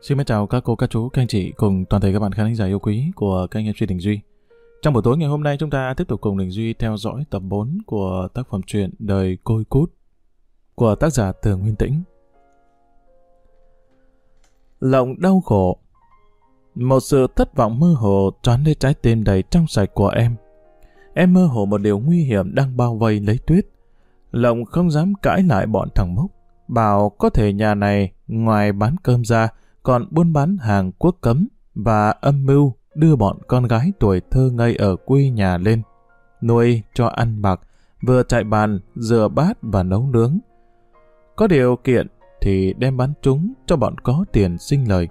Xin chào các cô, các chú, các anh chị cùng toàn thể các bạn khán thính giả yêu quý của kênh MC Đình Duy. Trong buổi tối ngày hôm nay chúng ta tiếp tục cùng Đình Duy theo dõi tập 4 của tác phẩm truyện Đời Côi Cút của tác giả Tường Nguyên Tĩnh. Lộng đau khổ Một sự thất vọng mơ hồ choán lên trái tim đầy trong sạch của em. Em mơ hồ một điều nguy hiểm đang bao vây lấy tuyết. Lộng không dám cãi lại bọn thằng Mốc. Bảo có thể nhà này ngoài bán cơm ra còn buôn bán hàng quốc cấm và âm mưu đưa bọn con gái tuổi thơ ngây ở quê nhà lên, nuôi cho ăn bạc, vừa chạy bàn, rửa bát và nấu nướng. Có điều kiện thì đem bán chúng cho bọn có tiền sinh lời.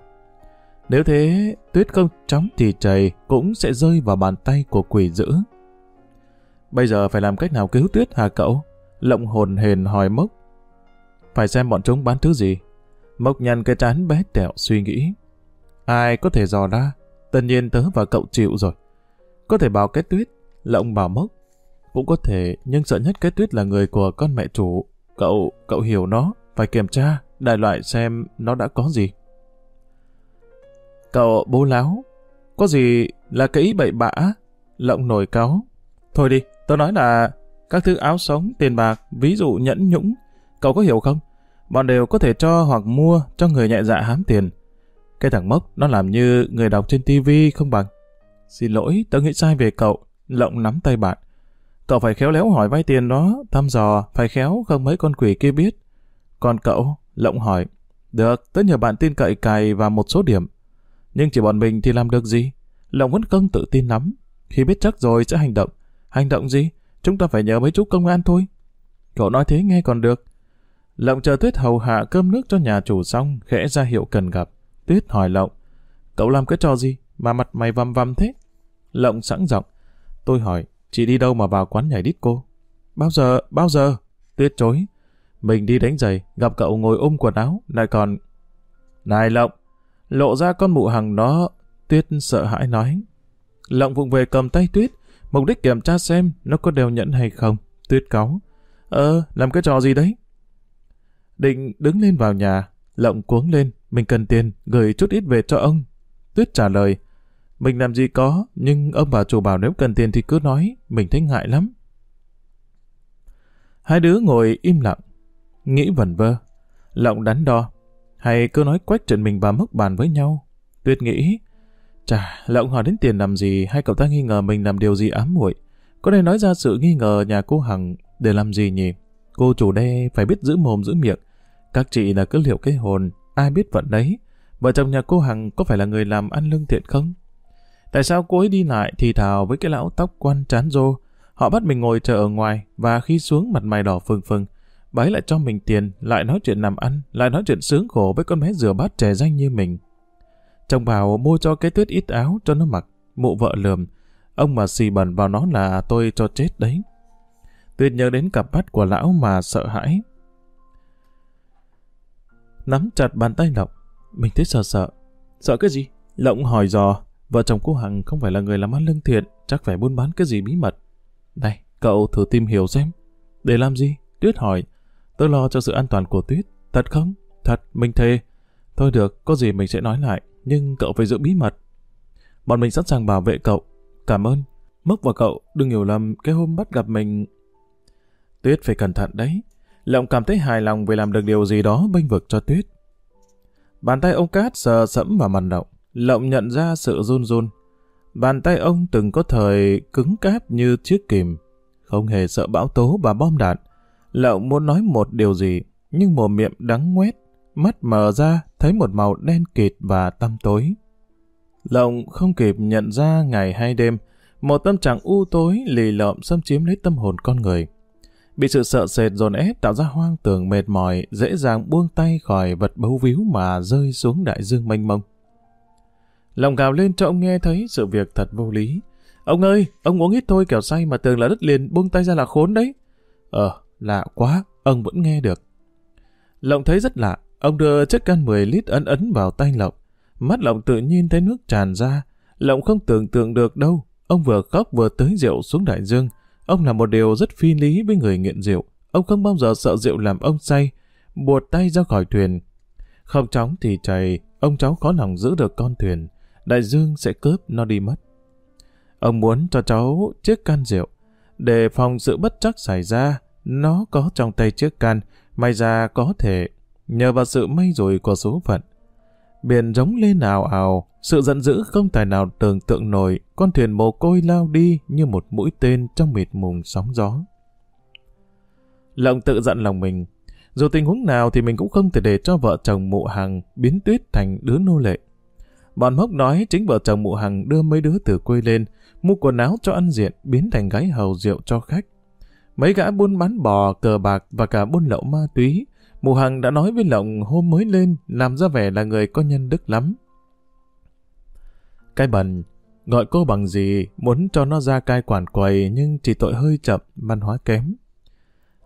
Nếu thế, tuyết không chóng thì chảy cũng sẽ rơi vào bàn tay của quỷ dữ. Bây giờ phải làm cách nào cứu tuyết hả cậu? Lộng hồn hền hỏi mốc. Phải xem bọn chúng bán thứ gì, Mộc nhăn cái trán bé tẹo suy nghĩ. Ai có thể dò ra? Tất nhiên tớ và cậu chịu rồi. Có thể bảo cái tuyết, lộng bảo mốc. Cũng có thể, nhưng sợ nhất cái tuyết là người của con mẹ chủ. Cậu, cậu hiểu nó, phải kiểm tra, đại loại xem nó đã có gì. Cậu bố láo, có gì là cái ý bậy bạ? Lộng nổi cáo. Thôi đi, tớ nói là các thứ áo sống, tiền bạc, ví dụ nhẫn nhũng. Cậu có hiểu không? Bọn đều có thể cho hoặc mua cho người nhẹ dạ hám tiền. Cái thằng Mốc nó làm như người đọc trên tivi không bằng. Xin lỗi, tớ nghĩ sai về cậu. Lộng nắm tay bạn. Cậu phải khéo léo hỏi vay tiền đó, thăm dò, phải khéo không mấy con quỷ kia biết. Còn cậu, Lộng hỏi. Được, tớ nhờ bạn tin cậy cài và một số điểm. Nhưng chỉ bọn mình thì làm được gì? Lộng vẫn không tự tin lắm. Khi biết chắc rồi sẽ hành động. Hành động gì? Chúng ta phải nhờ mấy chú công an thôi. Cậu nói thế nghe còn được. Lộng chờ Tuyết hầu hạ cơm nước cho nhà chủ xong, khẽ ra hiệu cần gặp. Tuyết hỏi Lộng, cậu làm cái trò gì mà mặt mày văm văm thế? Lộng sẵn giọng, tôi hỏi, chị đi đâu mà vào quán nhảy disco? Bao giờ, bao giờ? Tuyết chối. Mình đi đánh giày, gặp cậu ngồi ôm quần áo, lại còn... Này Lộng, lộ ra con mụ hằng đó, Tuyết sợ hãi nói. Lộng vụng về cầm tay Tuyết, mục đích kiểm tra xem nó có đều nhẫn hay không. Tuyết cáu. Ờ, làm cái trò gì đấy? Định đứng lên vào nhà, lộng cuống lên, mình cần tiền, gửi chút ít về cho ông. Tuyết trả lời, mình làm gì có, nhưng ông bà chủ bảo nếu cần tiền thì cứ nói, mình thấy ngại lắm. Hai đứa ngồi im lặng, nghĩ vẩn vơ. Lộng đắn đo, hay cứ nói quách trận mình và mốc bàn với nhau. Tuyết nghĩ, chà, lộng hỏi đến tiền làm gì hay cậu ta nghi ngờ mình làm điều gì ám muội Có nên nói ra sự nghi ngờ nhà cô Hằng để làm gì nhỉ? Cô chủ đe phải biết giữ mồm giữ miệng, các chị là cứ liệu cái hồn, ai biết vận đấy. Vợ chồng nhà cô Hằng có phải là người làm ăn lương thiện không? Tại sao cô ấy đi lại thì thào với cái lão tóc quan chán rô? Họ bắt mình ngồi chờ ở ngoài và khi xuống mặt mày đỏ phừng phừng. Bà ấy lại cho mình tiền, lại nói chuyện làm ăn, lại nói chuyện sướng khổ với con bé rửa bát trẻ danh như mình. Chồng bảo mua cho cái tuyết ít áo cho nó mặc, mụ vợ lườm. Ông mà xì bẩn vào nó là tôi cho chết đấy. Tuyết nhớ đến cặp mắt của lão mà sợ hãi, nắm chặt bàn tay Lộng. Mình thấy sợ sợ. Sợ cái gì? Lộng hỏi dò. Vợ chồng cô Hằng không phải là người làm ăn lương thiện, chắc phải buôn bán cái gì bí mật. Này, cậu thử tìm hiểu xem. Để làm gì? Tuyết hỏi. Tôi lo cho sự an toàn của Tuyết. Thật không? Thật, mình thề. Thôi được, có gì mình sẽ nói lại, nhưng cậu phải giữ bí mật. Bọn mình sẵn sàng bảo vệ cậu. Cảm ơn. Mốc và cậu đừng hiểu lầm cái hôm bắt gặp mình. Tuyết phải cẩn thận đấy. Lộng cảm thấy hài lòng vì làm được điều gì đó bênh vực cho Tuyết. Bàn tay ông Cát sờ sẫm vào mặt Lộng. Lộng nhận ra sự run run. Bàn tay ông từng có thời cứng cáp như chiếc kìm. Không hề sợ bão tố và bom đạn. Lộng muốn nói một điều gì, nhưng mồm miệng đắng ngoét. Mắt mở ra, thấy một màu đen kịt và tăm tối. Lộng không kịp nhận ra ngày hay đêm, một tâm trạng u tối lì lợm xâm chiếm lấy tâm hồn con người. Bị sự sợ sệt dồn ép tạo ra hoang tưởng mệt mỏi, dễ dàng buông tay khỏi vật bấu víu mà rơi xuống đại dương mênh mông. Lòng gào lên cho ông nghe thấy sự việc thật vô lý. Ông ơi, ông uống ít thôi kẻo say mà tưởng là đất liền buông tay ra là khốn đấy. Ờ, lạ quá, ông vẫn nghe được. Lộng thấy rất lạ, ông đưa chiếc can 10 lít ấn ấn vào tay Lộng. Mắt Lộng tự nhiên thấy nước tràn ra. Lộng không tưởng tượng được đâu, ông vừa khóc vừa tới rượu xuống đại dương. Ông là một điều rất phi lý với người nghiện rượu. Ông không bao giờ sợ rượu làm ông say, buột tay ra khỏi thuyền. Không chóng thì chảy, ông cháu khó lòng giữ được con thuyền, đại dương sẽ cướp nó đi mất. Ông muốn cho cháu chiếc can rượu, để phòng sự bất chắc xảy ra, nó có trong tay chiếc can, may ra có thể nhờ vào sự may rủi của số phận. Biển giống lên ào ào, sự giận dữ không tài nào tưởng tượng nổi, con thuyền mồ côi lao đi như một mũi tên trong mịt mùng sóng gió. Lộng tự giận lòng mình, dù tình huống nào thì mình cũng không thể để cho vợ chồng mụ hằng biến tuyết thành đứa nô lệ. Bọn mốc nói chính vợ chồng mụ hằng đưa mấy đứa từ quê lên, mua quần áo cho ăn diện, biến thành gái hầu rượu cho khách. Mấy gã buôn bán bò, cờ bạc và cả buôn lậu ma túy, mụ hằng đã nói với Lộng hôm mới lên, làm ra vẻ là người có nhân đức lắm. Cái bần, gọi cô bằng gì, muốn cho nó ra cai quản quầy nhưng chỉ tội hơi chậm, văn hóa kém.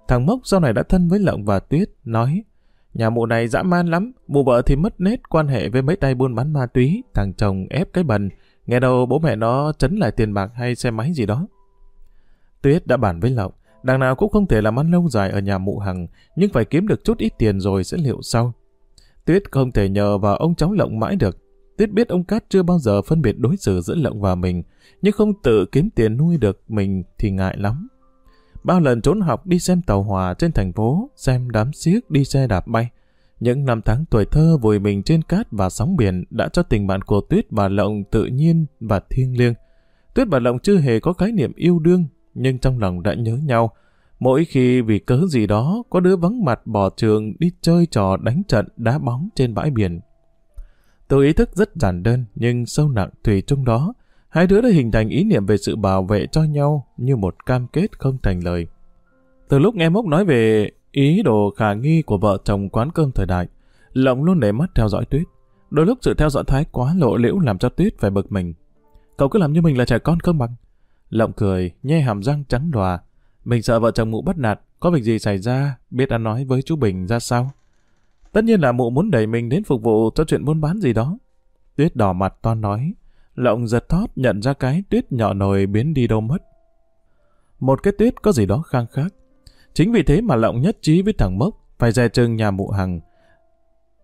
Thằng Mốc sau này đã thân với Lộng và Tuyết, nói Nhà mụ này dã man lắm, mụ vợ thì mất nết quan hệ với mấy tay buôn bán ma túy, thằng chồng ép cái bần, nghe đâu bố mẹ nó chấn lại tiền bạc hay xe máy gì đó. Tuyết đã bàn với Lộng, đằng nào cũng không thể làm ăn lâu dài ở nhà mụ hằng, nhưng phải kiếm được chút ít tiền rồi sẽ liệu sau. Tuyết không thể nhờ vào ông cháu Lộng mãi được. Tuyết biết ông Cát chưa bao giờ phân biệt đối xử giữa Lộng và mình, nhưng không tự kiếm tiền nuôi được mình thì ngại lắm. Bao lần trốn học đi xem tàu hòa trên thành phố, xem đám xiếc đi xe đạp bay. Những năm tháng tuổi thơ vùi mình trên cát và sóng biển đã cho tình bạn của Tuyết và Lộng tự nhiên và thiêng liêng. Tuyết và Lộng chưa hề có khái niệm yêu đương, nhưng trong lòng đã nhớ nhau. Mỗi khi vì cớ gì đó, có đứa vắng mặt bỏ trường đi chơi trò đánh trận đá bóng trên bãi biển. Từ ý thức rất giản đơn nhưng sâu nặng tùy trong đó, Hai đứa đã hình thành ý niệm về sự bảo vệ cho nhau như một cam kết không thành lời. Từ lúc nghe Mốc nói về ý đồ khả nghi của vợ chồng quán cơm thời đại, Lộng luôn để mắt theo dõi Tuyết. Đôi lúc sự theo dõi thái quá lộ liễu làm cho Tuyết phải bực mình. Cậu cứ làm như mình là trẻ con không bằng. Lộng cười, nhe hàm răng trắng đòa. Mình sợ vợ chồng mụ bắt nạt, có việc gì xảy ra, biết ăn nói với chú Bình ra sao. Tất nhiên là mụ muốn đẩy mình đến phục vụ cho chuyện buôn bán gì đó. Tuyết đỏ mặt toan nói, Lộng giật thót nhận ra cái tuyết nhỏ nồi biến đi đâu mất. Một cái tuyết có gì đó khang khác. Chính vì thế mà Lộng nhất trí với thằng Mốc phải dè chừng nhà mụ hằng.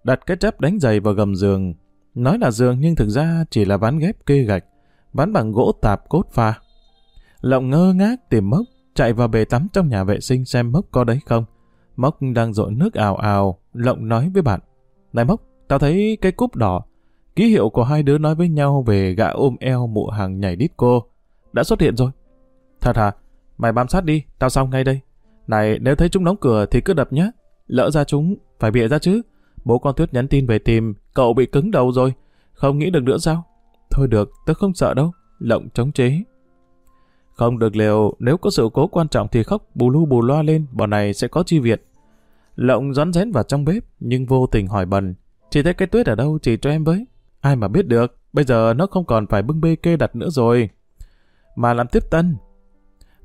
Đặt cái chắp đánh giày vào gầm giường. Nói là giường nhưng thực ra chỉ là ván ghép kê gạch, ván bằng gỗ tạp cốt pha. Lộng ngơ ngác tìm Mốc, chạy vào bể tắm trong nhà vệ sinh xem Mốc có đấy không. Mốc đang rội nước ào ào, Lộng nói với bạn. Này Mốc, tao thấy cái cúp đỏ, Ký hiệu của hai đứa nói với nhau về gã ôm eo mụ hàng nhảy đít cô. Đã xuất hiện rồi. Thật hả? Mày bám sát đi, tao xong ngay đây. Này, nếu thấy chúng đóng cửa thì cứ đập nhé. Lỡ ra chúng, phải bịa ra chứ. Bố con Tuyết nhắn tin về tìm, cậu bị cứng đầu rồi. Không nghĩ được nữa sao? Thôi được, tớ không sợ đâu. Lộng chống chế. Không được liều, nếu có sự cố quan trọng thì khóc bù lu bù loa lên, bọn này sẽ có chi viện. Lộng rón rén vào trong bếp, nhưng vô tình hỏi bần. Chị thấy cái tuyết ở đâu, chỉ cho em với. Ai mà biết được, bây giờ nó không còn phải bưng bê kê đặt nữa rồi. Mà làm tiếp tân.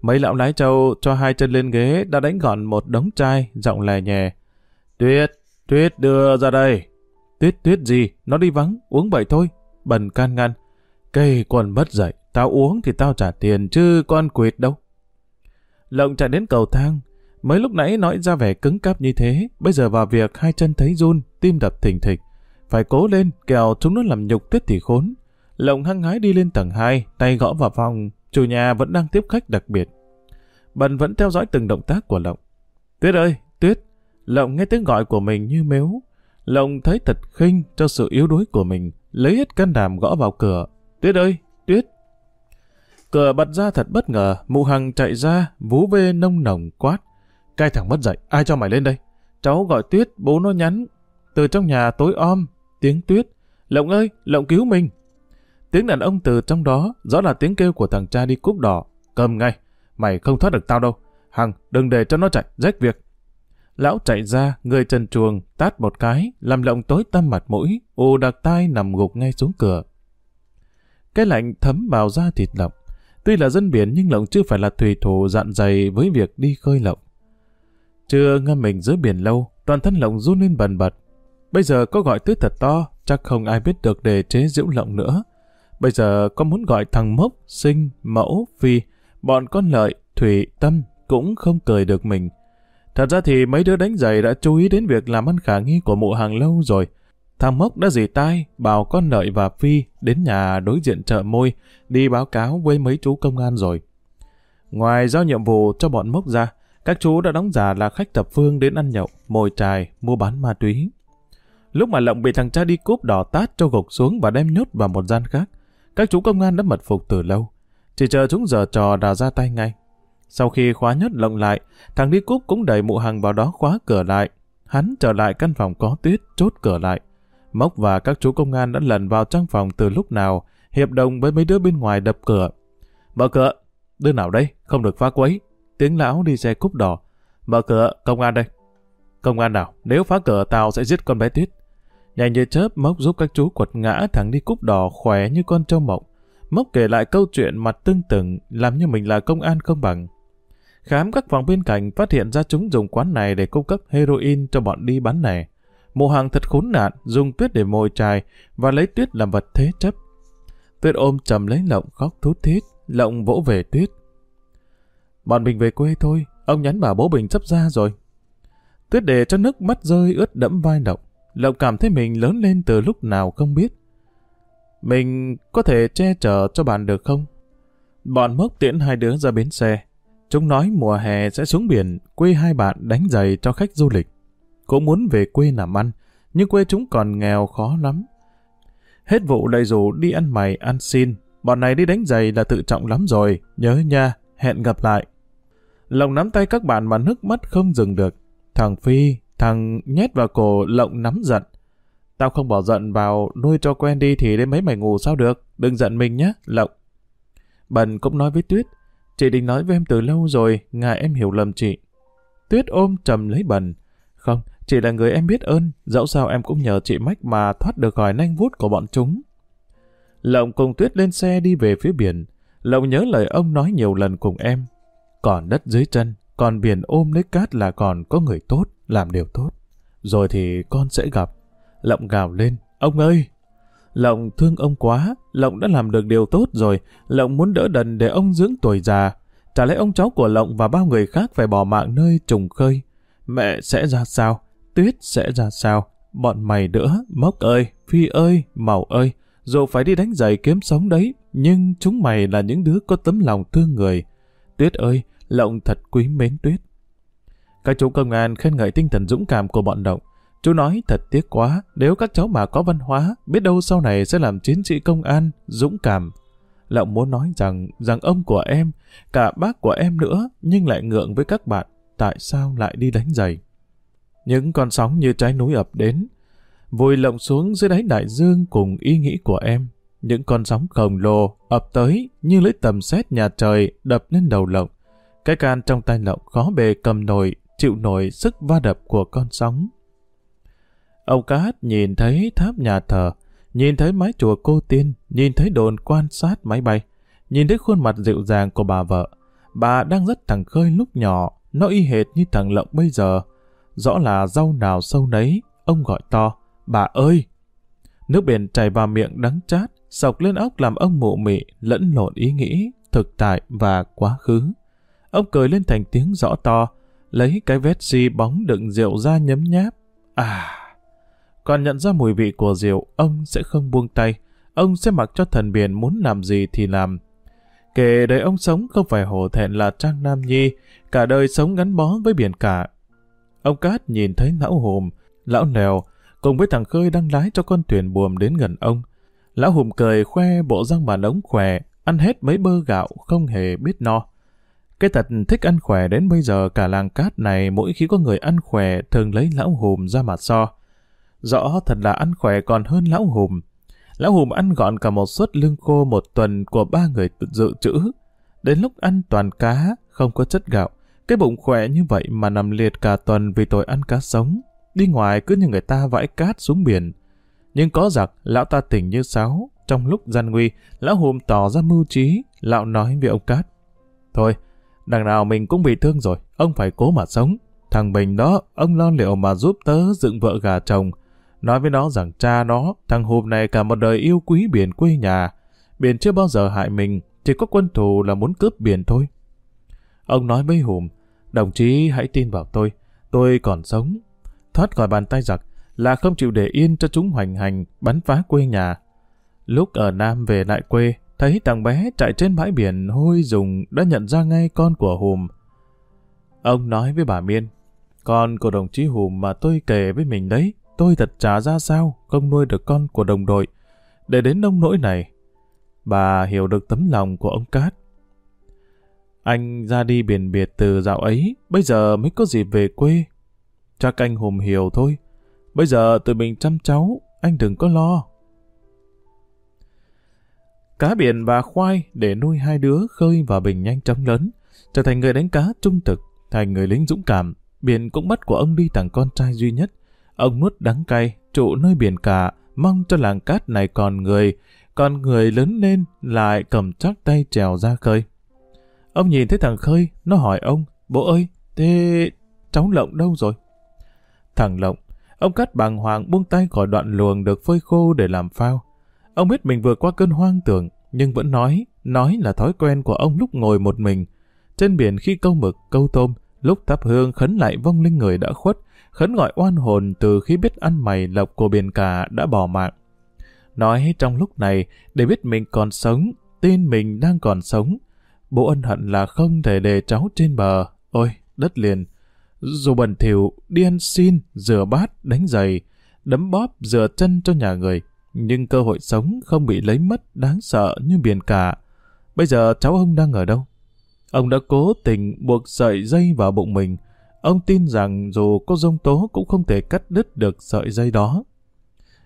Mấy lão lái trâu cho hai chân lên ghế đã đánh gọn một đống chai, giọng lè nhẹ. Tuyết, Tuyết đưa ra đây. Tuyết, Tuyết gì, nó đi vắng, uống vậy thôi. Bần can ngăn. Cây quần mất dậy, tao uống thì tao trả tiền chứ con quỵt đâu. Lộng chạy đến cầu thang. Mấy lúc nãy nói ra vẻ cứng cáp như thế, bây giờ vào việc hai chân thấy run, tim đập thình thịch. Phải cố lên, kẻo chúng nó làm nhục tuyết thì khốn. Lộng hăng hái đi lên tầng 2, tay gõ vào phòng, chủ nhà vẫn đang tiếp khách đặc biệt. Bần vẫn theo dõi từng động tác của Lộng. Tuyết ơi, Tuyết! Lộng nghe tiếng gọi của mình như mếu. Lộng thấy thật khinh cho sự yếu đuối của mình, lấy hết can đảm gõ vào cửa. Tuyết ơi, Tuyết! Cửa bật ra thật bất ngờ, mụ hằng chạy ra, vú bê nông nồng quát. Cai thằng mất dậy, ai cho mày lên đây? Cháu gọi Tuyết, bố nó nhắn. Từ trong nhà tối om, tiếng tuyết. Lộng ơi, lộng cứu mình. Tiếng đàn ông từ trong đó, rõ là tiếng kêu của thằng cha đi cúp đỏ. Cầm ngay, mày không thoát được tao đâu. Hằng, đừng để cho nó chạy, rách việc. Lão chạy ra, người trần chuồng, tát một cái, làm lộng tối tăm mặt mũi, ù đặc tai nằm gục ngay xuống cửa. Cái lạnh thấm vào da thịt lộng. Tuy là dân biển nhưng lộng chưa phải là thủy thủ dạn dày với việc đi khơi lộng. Chưa ngâm mình dưới biển lâu, toàn thân lộng run lên bần bật, Bây giờ có gọi tứ thật to, chắc không ai biết được để chế diễu lộng nữa. Bây giờ có muốn gọi thằng Mốc, Sinh, Mẫu, Phi, bọn con lợi, Thủy, Tâm cũng không cười được mình. Thật ra thì mấy đứa đánh giày đã chú ý đến việc làm ăn khả nghi của mụ hàng lâu rồi thằng Mốc đã dì tai, bảo con Lợi và Phi đến nhà đối diện chợ môi, đi báo cáo với mấy chú công an rồi. Ngoài giao nhiệm vụ cho bọn Mốc ra, các chú đã đóng giả là khách thập phương đến ăn nhậu, mồi trài, mua bán ma túy. Lúc mà Lộng bị thằng cha đi cúp đỏ tát cho gục xuống và đem nhốt vào một gian khác, các chú công an đã mật phục từ lâu. Chỉ chờ chúng giờ trò đã ra tay ngay. Sau khi khóa nhốt Lộng lại, thằng đi cúp cũng đẩy mụ hằng vào đó khóa cửa lại. Hắn trở lại căn phòng có tuyết, chốt cửa lại. Mốc và các chú công an đã lần vào trong phòng từ lúc nào, hiệp đồng với mấy đứa bên ngoài đập cửa. Mở cửa, đứa nào đây, không được phá quấy. Tiếng lão đi xe cúp đỏ. Mở cửa, công an đây. Công an nào, nếu phá cửa tao sẽ giết con bé Tuyết. Nhanh như chớp, Mốc giúp các chú quật ngã thằng đi cúp đỏ khỏe như con trâu mộng. Mốc kể lại câu chuyện mặt tương từng, làm như mình là công an không bằng. Khám các phòng bên cạnh phát hiện ra chúng dùng quán này để cung cấp heroin cho bọn đi bán này. Mộ hàng thật khốn nạn, dùng tuyết để mồi trài và lấy tuyết làm vật thế chấp. Tuyết ôm chầm lấy lộng khóc thút thít, lộng vỗ về tuyết. Bọn mình về quê thôi, ông nhắn bảo bố Bình sắp ra rồi. Tuyết để cho nước mắt rơi ướt đẫm vai lộng. Lộng cảm thấy mình lớn lên từ lúc nào không biết. Mình có thể che chở cho bạn được không? Bọn mốc tiễn hai đứa ra bến xe. Chúng nói mùa hè sẽ xuống biển, quê hai bạn đánh giày cho khách du lịch. Cũng muốn về quê làm ăn, nhưng quê chúng còn nghèo khó lắm. Hết vụ đầy rủ đi ăn mày, ăn xin. Bọn này đi đánh giày là tự trọng lắm rồi, nhớ nha, hẹn gặp lại. Lộng nắm tay các bạn mà nước mắt không dừng được. Thằng Phi, thằng nhét vào cổ lộng nắm giận. Tao không bỏ giận vào nuôi cho quen đi thì đến mấy mày ngủ sao được, đừng giận mình nhé, lộng. Bần cũng nói với Tuyết, chị định nói với em từ lâu rồi, ngại em hiểu lầm chị. Tuyết ôm trầm lấy bần chỉ chị là người em biết ơn, dẫu sao em cũng nhờ chị Mách mà thoát được khỏi nanh vút của bọn chúng. Lộng cùng Tuyết lên xe đi về phía biển. Lộng nhớ lời ông nói nhiều lần cùng em. Còn đất dưới chân, còn biển ôm lấy cát là còn có người tốt, làm điều tốt. Rồi thì con sẽ gặp. Lộng gào lên, ông ơi! Lộng thương ông quá, Lộng đã làm được điều tốt rồi, Lộng muốn đỡ đần để ông dưỡng tuổi già. Trả lẽ ông cháu của Lộng và bao người khác phải bỏ mạng nơi trùng khơi. Mẹ sẽ ra sao? Tuyết sẽ ra sao? Bọn mày nữa, Mốc ơi, Phi ơi, Màu ơi, dù phải đi đánh giày kiếm sống đấy, nhưng chúng mày là những đứa có tấm lòng thương người. Tuyết ơi, Lộng thật quý mến Tuyết. Các chú công an khen ngợi tinh thần dũng cảm của bọn Động. Chú nói thật tiếc quá, nếu các cháu mà có văn hóa, biết đâu sau này sẽ làm chiến sĩ công an, dũng cảm. Lộng muốn nói rằng, rằng ông của em, cả bác của em nữa, nhưng lại ngượng với các bạn, tại sao lại đi đánh giày. Những con sóng như trái núi ập đến, vùi lộng xuống dưới đáy đại dương cùng ý nghĩ của em. Những con sóng khổng lồ ập tới như lưỡi tầm xét nhà trời đập lên đầu lộng. Cái can trong tay lộng khó bề cầm nổi, chịu nổi sức va đập của con sóng. Ông Cát nhìn thấy tháp nhà thờ, nhìn thấy mái chùa cô tiên, nhìn thấy đồn quan sát máy bay, nhìn thấy khuôn mặt dịu dàng của bà vợ. Bà đang rất thẳng khơi lúc nhỏ, nó y hệt như thằng Lộng bây giờ. Rõ là rau nào sâu nấy, ông gọi to, bà ơi! Nước biển chảy vào miệng đắng chát, sọc lên óc làm ông mụ mị, lẫn lộn ý nghĩ, thực tại và quá khứ. Ông cười lên thành tiếng rõ to, lấy cái vết xi bóng đựng rượu ra nhấm nháp. À! Còn nhận ra mùi vị của rượu, ông sẽ không buông tay. Ông sẽ mặc cho thần biển muốn làm gì thì làm. Kể đời ông sống không phải hổ thẹn là Trang Nam Nhi, cả đời sống gắn bó với biển cả. Ông Cát nhìn thấy lão hùm, lão nèo, cùng với thằng Khơi đang lái cho con thuyền buồm đến gần ông. Lão hùm cười khoe bộ răng bàn ống khỏe, ăn hết mấy bơ gạo không hề biết no. Cái tật thích ăn khỏe đến bây giờ cả làng cát này mỗi khi có người ăn khỏe thường lấy lão hùm ra mặt so. Rõ thật là ăn khỏe còn hơn lão hùm. Lão hùm ăn gọn cả một suất lương khô một tuần của ba người dự trữ. Đến lúc ăn toàn cá, không có chất gạo. Cái bụng khỏe như vậy mà nằm liệt cả tuần vì tội ăn cá sống. Đi ngoài cứ như người ta vãi cát xuống biển. Nhưng có giặc, lão ta tỉnh như sáo. Trong lúc gian nguy, lão hùm tỏ ra mưu trí. Lão nói với ông Cát. Thôi, đằng nào mình cũng bị thương rồi, ông phải cố mà sống. Thằng Bình đó, ông lo liệu mà giúp tớ dựng vợ gà chồng. Nói với nó rằng cha nó, thằng Hùm này cả một đời yêu quý biển quê nhà. Biển chưa bao giờ hại mình, chỉ có quân thù là muốn cướp biển thôi. Ông nói với Hùm, đồng chí hãy tin vào tôi, tôi còn sống. Thoát khỏi bàn tay giặc, là không chịu để yên cho chúng hoành hành, bắn phá quê nhà. Lúc ở Nam về lại quê, thấy thằng bé chạy trên bãi biển hôi dùng đã nhận ra ngay con của Hùm. Ông nói với bà Miên, con của đồng chí Hùm mà tôi kể với mình đấy, tôi thật trả ra sao không nuôi được con của đồng đội. Để đến nông nỗi này, bà hiểu được tấm lòng của ông Cát. Anh ra đi biển biệt từ dạo ấy, bây giờ mới có dịp về quê. Chắc anh Hùm hiểu thôi. Bây giờ tụi mình chăm cháu, anh đừng có lo. Cá biển và khoai để nuôi hai đứa khơi và bình nhanh chóng lớn, trở thành người đánh cá trung thực, thành người lính dũng cảm. Biển cũng bắt của ông đi thằng con trai duy nhất. Ông nuốt đắng cay, trụ nơi biển cả, mong cho làng cát này còn người, còn người lớn lên lại cầm chắc tay trèo ra khơi. Ông nhìn thấy thằng Khơi, nó hỏi ông, bố ơi, thế cháu Lộng đâu rồi? Thằng Lộng, ông cắt bàng hoàng buông tay khỏi đoạn luồng được phơi khô để làm phao. Ông biết mình vừa qua cơn hoang tưởng, nhưng vẫn nói, nói là thói quen của ông lúc ngồi một mình. Trên biển khi câu mực, câu tôm, lúc thắp hương khấn lại vong linh người đã khuất, khấn gọi oan hồn từ khi biết ăn mày lộc của biển cả đã bỏ mạng. Nói trong lúc này, để biết mình còn sống, tin mình đang còn sống. Bố ân hận là không thể để cháu trên bờ. Ôi, đất liền. Dù bẩn thỉu đi ăn xin, rửa bát, đánh giày, đấm bóp, rửa chân cho nhà người, nhưng cơ hội sống không bị lấy mất đáng sợ như biển cả. Bây giờ cháu ông đang ở đâu? Ông đã cố tình buộc sợi dây vào bụng mình. Ông tin rằng dù có dông tố cũng không thể cắt đứt được sợi dây đó.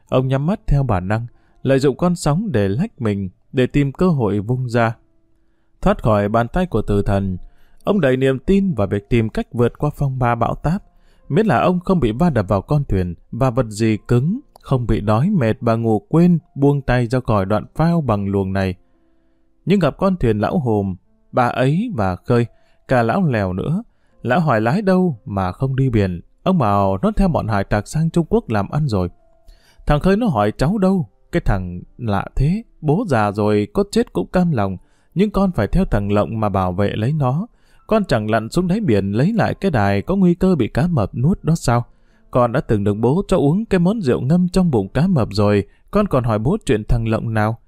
Ông nhắm mắt theo bản năng, lợi dụng con sóng để lách mình, để tìm cơ hội vung ra. Thoát khỏi bàn tay của tử thần, ông đầy niềm tin vào việc tìm cách vượt qua phong ba bão táp, miễn là ông không bị va đập vào con thuyền và vật gì cứng không bị đói mệt và ngủ quên buông tay ra khỏi đoạn phao bằng luồng này. Nhưng gặp con thuyền lão hồm, bà ấy và khơi, cả lão lèo nữa. Lão hỏi lái đâu mà không đi biển, ông bảo nó theo bọn hải tặc sang Trung Quốc làm ăn rồi. Thằng khơi nó hỏi cháu đâu, cái thằng lạ thế, bố già rồi có chết cũng cam lòng, nhưng con phải theo thằng lộng mà bảo vệ lấy nó. Con chẳng lặn xuống đáy biển lấy lại cái đài có nguy cơ bị cá mập nuốt đó sao? Con đã từng được bố cho uống cái món rượu ngâm trong bụng cá mập rồi, con còn hỏi bố chuyện thằng Lộng nào.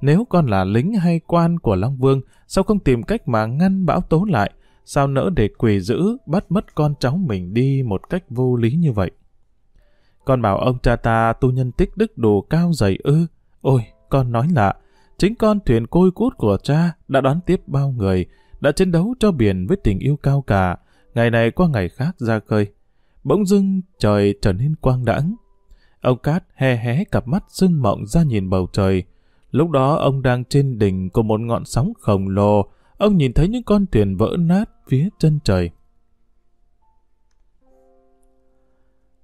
Nếu con là lính hay quan của Long Vương, sao không tìm cách mà ngăn bão tố lại? Sao nỡ để quỷ dữ bắt mất con cháu mình đi một cách vô lý như vậy? Con bảo ông cha ta tu nhân tích đức đồ cao dày ư. Ôi, con nói lạ. Chính con thuyền côi cút của cha đã đón tiếp bao người, đã chiến đấu cho biển với tình yêu cao cả, ngày này qua ngày khác ra khơi. Bỗng dưng trời trở nên quang đãng. Ông Cát he hé cặp mắt sưng mộng ra nhìn bầu trời. Lúc đó ông đang trên đỉnh của một ngọn sóng khổng lồ. Ông nhìn thấy những con thuyền vỡ nát phía chân trời.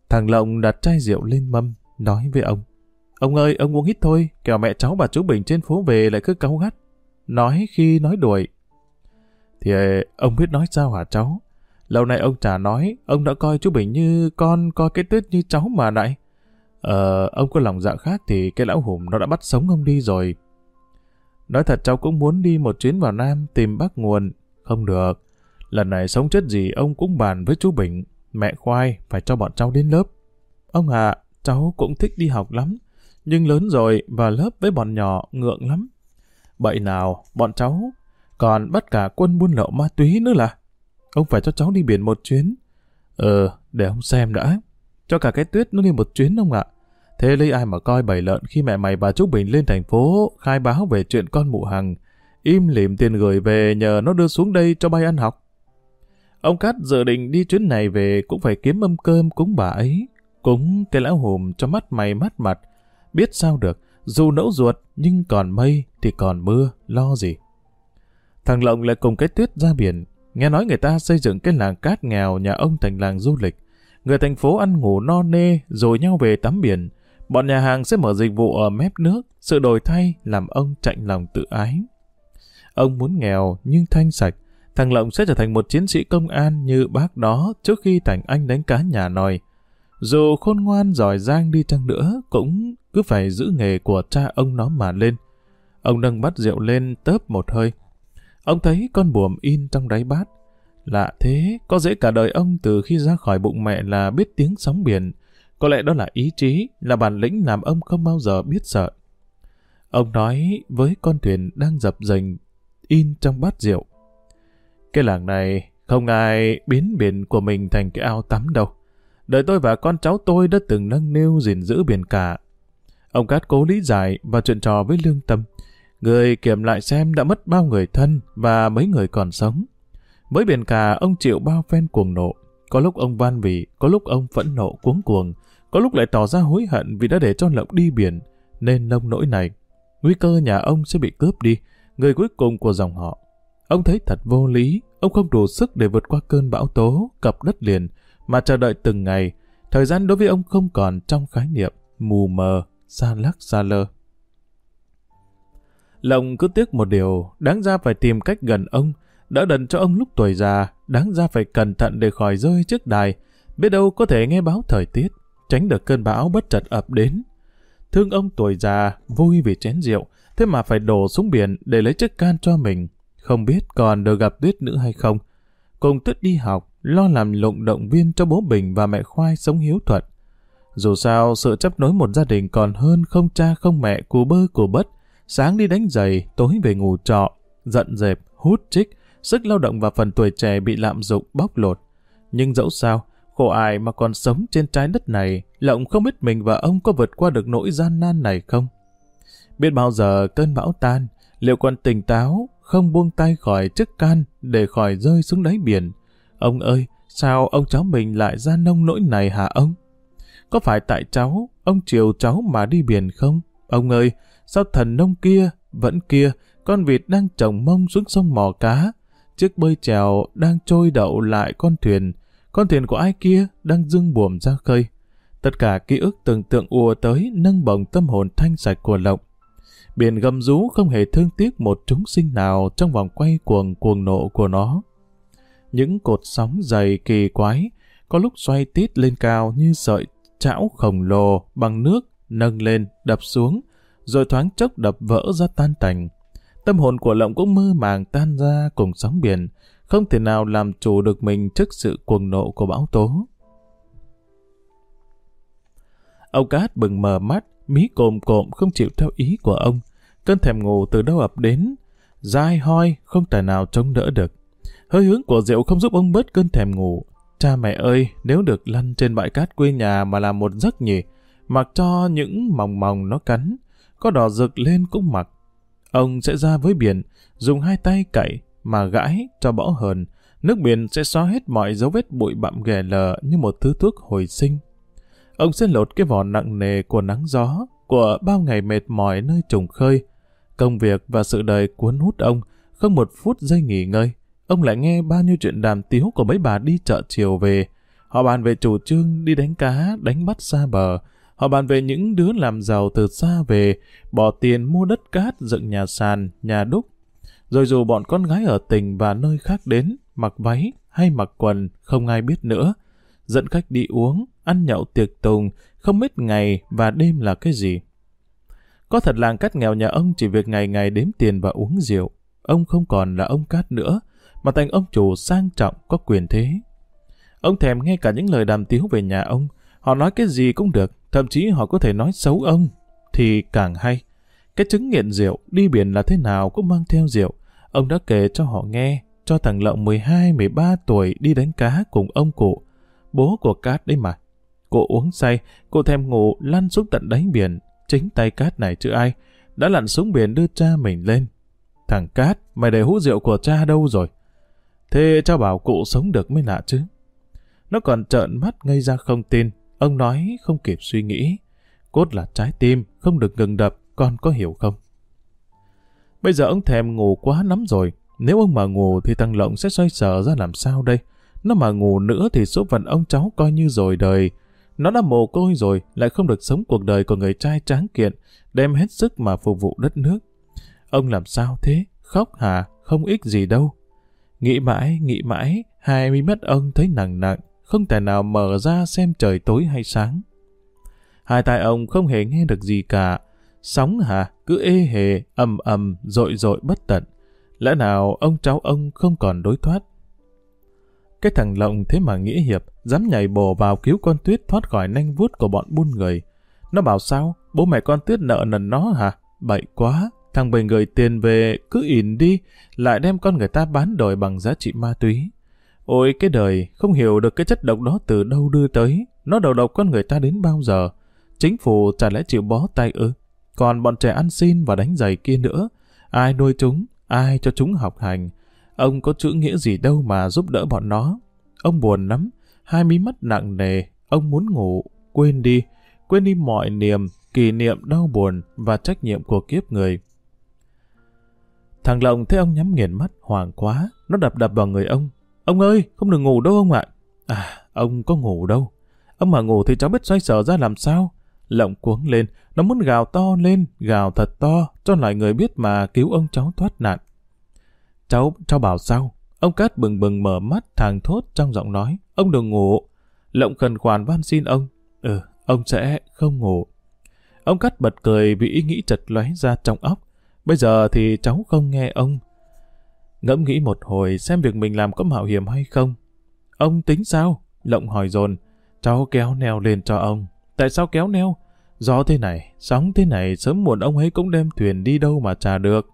Thằng Lộng đặt chai rượu lên mâm, nói với ông. Ông ơi, ông uống ít thôi, kẻo mẹ cháu bà chú Bình trên phố về lại cứ cáu gắt. Nói khi nói đuổi. Thì ờ, ông biết nói sao hả cháu? Lâu nay ông chả nói, ông đã coi chú Bình như con, coi cái tuyết như cháu mà đại. Ờ, ông có lòng dạ khác thì cái lão hùm nó đã bắt sống ông đi rồi. Nói thật cháu cũng muốn đi một chuyến vào Nam tìm bác nguồn. Không được. Lần này sống chết gì ông cũng bàn với chú Bình. Mẹ khoai phải cho bọn cháu đến lớp. Ông ạ, cháu cũng thích đi học lắm. Nhưng lớn rồi và lớp với bọn nhỏ ngượng lắm. Bậy nào, bọn cháu còn bắt cả quân buôn lậu ma túy nữa là. Ông phải cho cháu đi biển một chuyến. Ờ, để ông xem đã. Cho cả cái tuyết nó đi một chuyến ông ạ. Thế lấy ai mà coi bầy lợn khi mẹ mày bà Trúc Bình lên thành phố khai báo về chuyện con mụ hằng. Im lìm tiền gửi về nhờ nó đưa xuống đây cho bay ăn học. Ông Cát dự định đi chuyến này về cũng phải kiếm mâm cơm cúng bà ấy. Cúng cái lão hùm cho mắt mày mắt mặt. Biết sao được, dù nẫu ruột nhưng còn mây thì còn mưa, lo gì. Thằng Lộng lại cùng cái tuyết ra biển, Nghe nói người ta xây dựng cái làng cát nghèo nhà ông thành làng du lịch. Người thành phố ăn ngủ no nê rồi nhau về tắm biển. Bọn nhà hàng sẽ mở dịch vụ ở mép nước, sự đổi thay làm ông chạnh lòng tự ái. Ông muốn nghèo nhưng thanh sạch, thằng Lộng sẽ trở thành một chiến sĩ công an như bác đó trước khi thành anh đánh cá nhà nòi. Dù khôn ngoan giỏi giang đi chăng nữa, cũng cứ phải giữ nghề của cha ông nó mà lên. Ông nâng bát rượu lên tớp một hơi, Ông thấy con buồm in trong đáy bát. Lạ thế, có dễ cả đời ông từ khi ra khỏi bụng mẹ là biết tiếng sóng biển. Có lẽ đó là ý chí, là bản lĩnh làm ông không bao giờ biết sợ. Ông nói với con thuyền đang dập dềnh in trong bát rượu. Cái làng này không ai biến biển của mình thành cái ao tắm đâu. Đời tôi và con cháu tôi đã từng nâng niu gìn giữ biển cả. Ông Cát cố lý giải và chuyện trò với lương tâm. Người kiểm lại xem đã mất bao người thân và mấy người còn sống. Với biển cả, ông chịu bao phen cuồng nộ. Có lúc ông van vì, có lúc ông phẫn nộ cuống cuồng, có lúc lại tỏ ra hối hận vì đã để cho lộng đi biển, nên nông nỗi này. Nguy cơ nhà ông sẽ bị cướp đi, người cuối cùng của dòng họ. Ông thấy thật vô lý, ông không đủ sức để vượt qua cơn bão tố, cập đất liền, mà chờ đợi từng ngày. Thời gian đối với ông không còn trong khái niệm, mù mờ, xa lắc xa lơ. Lòng cứ tiếc một điều, đáng ra phải tìm cách gần ông, đỡ đần cho ông lúc tuổi già, đáng ra phải cẩn thận để khỏi rơi trước đài, biết đâu có thể nghe báo thời tiết, tránh được cơn bão bất chợt ập đến. Thương ông tuổi già, vui vì chén rượu, thế mà phải đổ xuống biển để lấy chiếc can cho mình, không biết còn được gặp tuyết nữa hay không. Cùng tuyết đi học, lo làm lụng động viên cho bố Bình và mẹ Khoai sống hiếu thuận. Dù sao, sự chấp nối một gia đình còn hơn không cha không mẹ cù bơ cù bất, sáng đi đánh giày, tối về ngủ trọ, giận dẹp, hút chích, sức lao động và phần tuổi trẻ bị lạm dụng bóc lột. Nhưng dẫu sao, khổ ai mà còn sống trên trái đất này, Lộng không biết mình và ông có vượt qua được nỗi gian nan này không? Biết bao giờ cơn bão tan, liệu còn tỉnh táo, không buông tay khỏi chiếc can để khỏi rơi xuống đáy biển. Ông ơi, sao ông cháu mình lại ra nông nỗi này hả ông? Có phải tại cháu, ông chiều cháu mà đi biển không? Ông ơi, sao thần nông kia, vẫn kia, con vịt đang trồng mông xuống sông mò cá, chiếc bơi chèo đang trôi đậu lại con thuyền, con thuyền của ai kia đang dưng buồm ra khơi. Tất cả ký ức tưởng tượng ùa tới nâng bồng tâm hồn thanh sạch của Lộng. Biển gầm rú không hề thương tiếc một chúng sinh nào trong vòng quay cuồng cuồng nộ của nó. Những cột sóng dày kỳ quái, có lúc xoay tít lên cao như sợi chảo khổng lồ bằng nước nâng lên, đập xuống, rồi thoáng chốc đập vỡ ra tan tành. Tâm hồn của Lộng cũng mơ màng tan ra cùng sóng biển, không thể nào làm chủ được mình trước sự cuồng nộ của bão tố. Ông Cát bừng mờ mắt, mí cồm cộm không chịu theo ý của ông. Cơn thèm ngủ từ đâu ập đến, dai hoi không thể nào chống đỡ được. Hơi hướng của rượu không giúp ông bớt cơn thèm ngủ. Cha mẹ ơi, nếu được lăn trên bãi cát quê nhà mà làm một giấc nhỉ, mặc cho những mòng mòng nó cắn, có đỏ rực lên cũng mặc. Ông sẽ ra với biển, dùng hai tay cậy mà gãi cho bỏ hờn, nước biển sẽ xóa hết mọi dấu vết bụi bặm ghè lờ như một thứ thuốc hồi sinh. Ông sẽ lột cái vỏ nặng nề của nắng gió, của bao ngày mệt mỏi nơi trùng khơi. Công việc và sự đời cuốn hút ông, không một phút giây nghỉ ngơi. Ông lại nghe bao nhiêu chuyện đàm tiếu của mấy bà đi chợ chiều về. Họ bàn về chủ trương đi đánh cá, đánh bắt xa bờ. Họ bàn về những đứa làm giàu từ xa về, bỏ tiền mua đất cát, dựng nhà sàn, nhà đúc. Rồi dù bọn con gái ở tỉnh và nơi khác đến, mặc váy hay mặc quần, không ai biết nữa. Dẫn khách đi uống, ăn nhậu tiệc tùng, không biết ngày và đêm là cái gì. Có thật làng cát nghèo nhà ông chỉ việc ngày ngày đếm tiền và uống rượu. Ông không còn là ông cát nữa, mà thành ông chủ sang trọng có quyền thế. Ông thèm nghe cả những lời đàm tiếu về nhà ông. Họ nói cái gì cũng được, thậm chí họ có thể nói xấu ông. Thì càng hay. Cái chứng nghiện rượu, đi biển là thế nào cũng mang theo rượu. Ông đã kể cho họ nghe, cho thằng Lộng 12-13 tuổi đi đánh cá cùng ông cụ. Bố của Cát đấy mà. Cô uống say, cô thèm ngủ lăn xuống tận đáy biển. Chính tay Cát này chứ ai, đã lặn xuống biển đưa cha mình lên. Thằng Cát, mày để hũ rượu của cha đâu rồi? Thế cho bảo cụ sống được mới lạ chứ. Nó còn trợn mắt ngây ra không tin. Ông nói không kịp suy nghĩ. Cốt là trái tim, không được ngừng đập, con có hiểu không? Bây giờ ông thèm ngủ quá lắm rồi. Nếu ông mà ngủ thì thằng Lộng sẽ xoay sở ra làm sao đây? Nó mà ngủ nữa thì số phận ông cháu coi như rồi đời. Nó đã mồ côi rồi, lại không được sống cuộc đời của người trai tráng kiện, đem hết sức mà phục vụ đất nước. Ông làm sao thế? Khóc hả? Không ích gì đâu. Nghĩ mãi, nghĩ mãi, hai mi mắt ông thấy nặng nặng, không thể nào mở ra xem trời tối hay sáng. Hai tai ông không hề nghe được gì cả. Sóng hả? Cứ ê hề, ầm ầm, rội rội bất tận. Lẽ nào ông cháu ông không còn đối thoát? Cái thằng Lộng thế mà nghĩa hiệp, dám nhảy bổ vào cứu con Tuyết thoát khỏi nanh vuốt của bọn buôn người. Nó bảo sao? Bố mẹ con Tuyết nợ nần nó hả? Bậy quá, thằng bầy người tiền về cứ ỉn đi, lại đem con người ta bán đổi bằng giá trị ma túy. Ôi cái đời, không hiểu được cái chất độc đó từ đâu đưa tới, nó đầu độc con người ta đến bao giờ. Chính phủ chả lẽ chịu bó tay ư? Còn bọn trẻ ăn xin và đánh giày kia nữa, ai nuôi chúng, ai cho chúng học hành. Ông có chữ nghĩa gì đâu mà giúp đỡ bọn nó. Ông buồn lắm, hai mí mắt nặng nề, ông muốn ngủ, quên đi, quên đi mọi niềm, kỷ niệm đau buồn và trách nhiệm của kiếp người. Thằng Lộng thấy ông nhắm nghiền mắt, hoàng quá, nó đập đập vào người ông. Ông ơi, không được ngủ đâu ông ạ. À, ông có ngủ đâu. Ông mà ngủ thì cháu biết xoay sở ra làm sao. Lộng cuống lên, nó muốn gào to lên, gào thật to, cho lại người biết mà cứu ông cháu thoát nạn. Cháu, cháu bảo sao? Ông Cát bừng bừng mở mắt thàng thốt trong giọng nói. Ông đừng ngủ. Lộng khẩn khoản van xin ông. Ừ, ông sẽ không ngủ. Ông Cát bật cười vì ý nghĩ chật lóe ra trong óc. Bây giờ thì cháu không nghe ông. Ngẫm nghĩ một hồi xem việc mình làm có mạo hiểm hay không. Ông tính sao? Lộng hỏi dồn. Cháu kéo neo lên cho ông. Tại sao kéo neo? Gió thế này, sóng thế này, sớm muộn ông ấy cũng đem thuyền đi đâu mà trả được.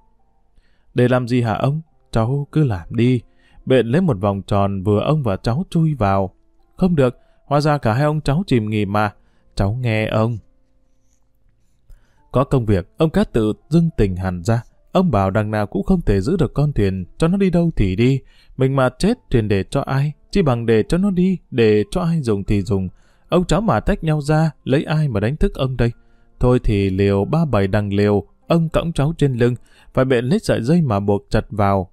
Để làm gì hả ông? Cháu cứ làm đi. Bện lấy một vòng tròn vừa ông và cháu chui vào. Không được, hóa ra cả hai ông cháu chìm nghỉ mà. Cháu nghe ông. Có công việc, ông Cát tự dưng tình hẳn ra. Ông bảo đằng nào cũng không thể giữ được con thuyền, cho nó đi đâu thì đi. Mình mà chết thuyền để cho ai, chỉ bằng để cho nó đi, để cho ai dùng thì dùng. Ông cháu mà tách nhau ra, lấy ai mà đánh thức ông đây? Thôi thì liều ba bảy đằng liều, ông cõng cháu trên lưng, phải bện lấy sợi dây mà buộc chặt vào.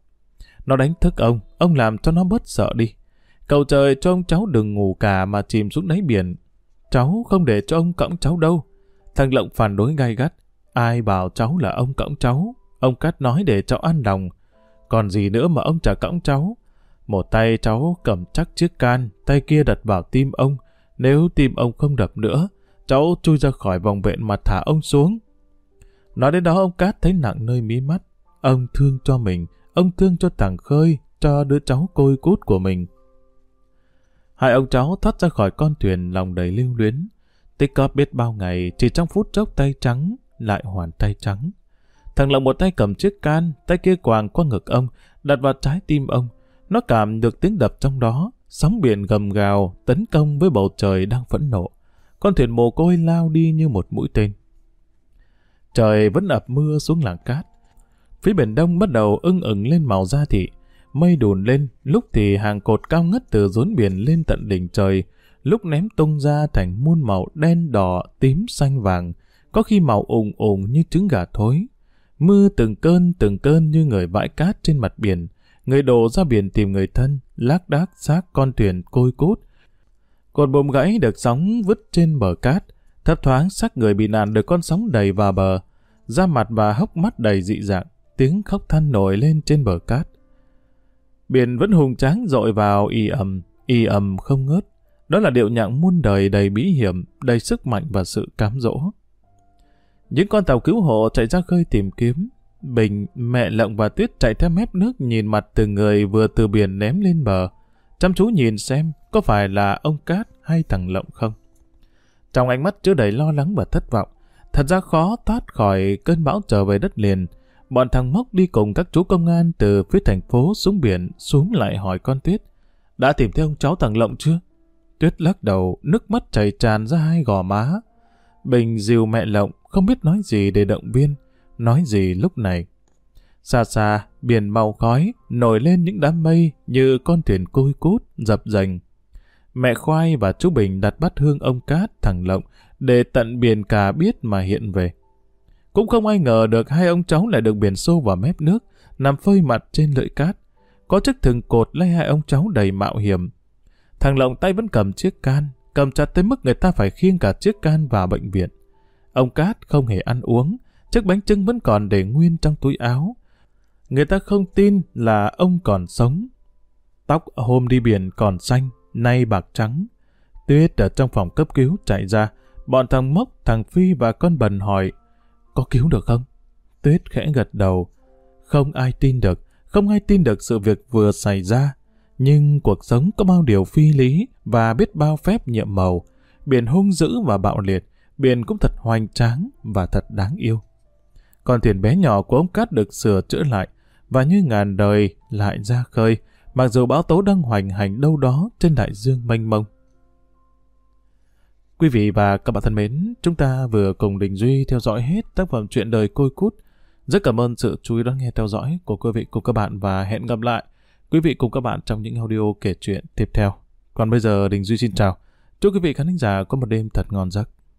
Nó đánh thức ông, ông làm cho nó bớt sợ đi. Cầu trời cho ông cháu đừng ngủ cả mà chìm xuống đáy biển. Cháu không để cho ông cõng cháu đâu. Thằng Lộng phản đối gai gắt. Ai bảo cháu là ông cõng cháu? Ông Cát nói để cháu ăn lòng. Còn gì nữa mà ông chả cõng cháu? Một tay cháu cầm chắc chiếc can, tay kia đặt vào tim ông. Nếu tim ông không đập nữa, cháu chui ra khỏi vòng vện mà thả ông xuống. Nói đến đó ông Cát thấy nặng nơi mí mắt. Ông thương cho mình, ông thương cho thằng Khơi, cho đứa cháu côi cút của mình. Hai ông cháu thoát ra khỏi con thuyền lòng đầy lưu luyến. Tích cóp biết bao ngày, chỉ trong phút chốc tay trắng, lại hoàn tay trắng. Thằng Lộng một tay cầm chiếc can, tay kia quàng qua ngực ông, đặt vào trái tim ông. Nó cảm được tiếng đập trong đó, sóng biển gầm gào, tấn công với bầu trời đang phẫn nộ. Con thuyền mồ côi lao đi như một mũi tên. Trời vẫn ập mưa xuống làng cát. Phía biển đông bắt đầu ưng ửng lên màu da thị. Mây đùn lên, lúc thì hàng cột cao ngất từ rốn biển lên tận đỉnh trời, lúc ném tung ra thành muôn màu đen đỏ, tím, xanh vàng, có khi màu ủng ủng như trứng gà thối. Mưa từng cơn từng cơn như người vãi cát trên mặt biển, người đổ ra biển tìm người thân, lác đác xác con thuyền côi cút. Cột bồm gãy được sóng vứt trên bờ cát, thấp thoáng xác người bị nạn được con sóng đầy vào bờ, da mặt và hốc mắt đầy dị dạng, tiếng khóc than nổi lên trên bờ cát. Biển vẫn hùng tráng dội vào y ầm, y ầm không ngớt. Đó là điệu nhạc muôn đời đầy bí hiểm, đầy sức mạnh và sự cám dỗ. Những con tàu cứu hộ chạy ra khơi tìm kiếm. Bình, mẹ lộng và tuyết chạy theo mép nước nhìn mặt từng người vừa từ biển ném lên bờ. Chăm chú nhìn xem có phải là ông Cát hay thằng Lộng không. Trong ánh mắt chứa đầy lo lắng và thất vọng, thật ra khó thoát khỏi cơn bão trở về đất liền. Bọn thằng Mốc đi cùng các chú công an từ phía thành phố xuống biển xuống lại hỏi con Tuyết. Đã tìm thấy ông cháu thằng Lộng chưa? Tuyết lắc đầu, nước mắt chảy tràn ra hai gò má. Bình dìu mẹ Lộng, không biết nói gì để động viên, nói gì lúc này. Xa xa, biển màu khói, nổi lên những đám mây như con thuyền côi cút, dập dành. Mẹ Khoai và chú Bình đặt bát hương ông Cát thẳng Lộng để tận biển cả biết mà hiện về. Cũng không ai ngờ được hai ông cháu lại được biển xô vào mép nước, nằm phơi mặt trên lưỡi cát. Có chiếc thừng cột lấy hai ông cháu đầy mạo hiểm. Thằng Lộng tay vẫn cầm chiếc can, cầm chặt tới mức người ta phải khiêng cả chiếc can vào bệnh viện. Ông Cát không hề ăn uống, chiếc bánh trưng vẫn còn để nguyên trong túi áo. Người ta không tin là ông còn sống. Tóc hôm đi biển còn xanh, nay bạc trắng. Tuyết ở trong phòng cấp cứu chạy ra, bọn thằng Mốc, thằng Phi và con Bần hỏi, có cứu được không? Tuyết khẽ gật đầu. Không ai tin được, không ai tin được sự việc vừa xảy ra. Nhưng cuộc sống có bao điều phi lý và biết bao phép nhiệm màu. Biển hung dữ và bạo liệt, biển cũng thật hoành tráng và thật đáng yêu. Con thuyền bé nhỏ của ông Cát được sửa chữa lại, và như ngàn đời lại ra khơi, mặc dù bão tố đang hoành hành đâu đó trên đại dương mênh mông. Quý vị và các bạn thân mến, chúng ta vừa cùng Đình Duy theo dõi hết tác phẩm chuyện đời côi cút. Rất cảm ơn sự chú ý đón nghe theo dõi của quý vị cùng các bạn và hẹn gặp lại quý vị cùng các bạn trong những audio kể chuyện tiếp theo. Còn bây giờ, Đình Duy xin chào. Chúc quý vị khán giả có một đêm thật ngon giấc.